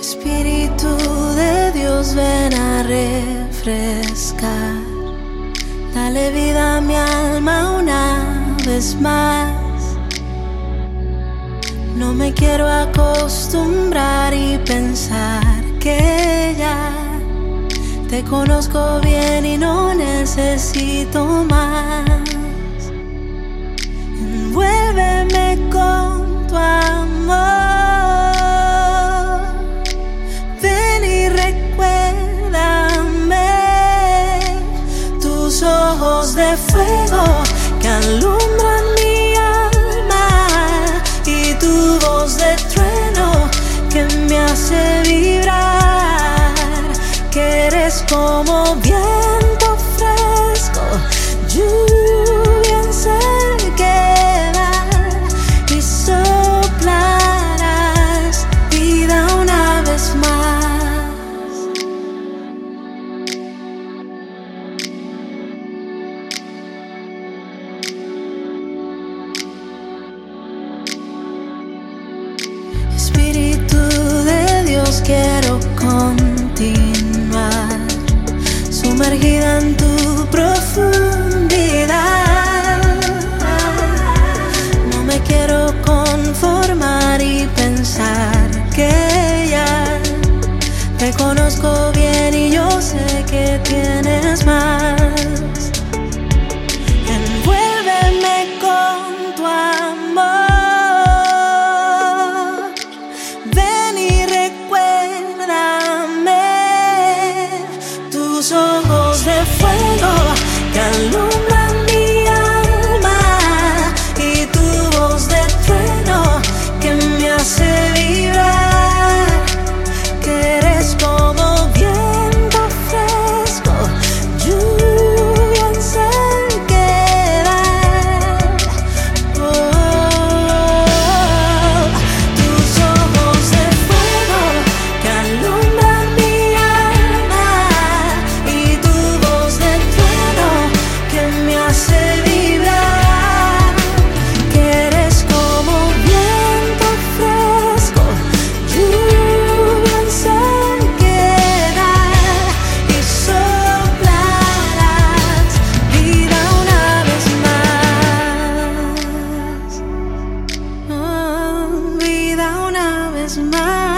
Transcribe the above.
Espíritu de Dios, ven a refrescar. Dale vida a mi alma una vez más. No me quiero acostumbrar y pensar que ya te conozco bien y no necesito más. de fuego que alumbra continuar, sumergida en tu profundidad. No me quiero conformar y pensar que ya te conozco. de fuego, calor. smile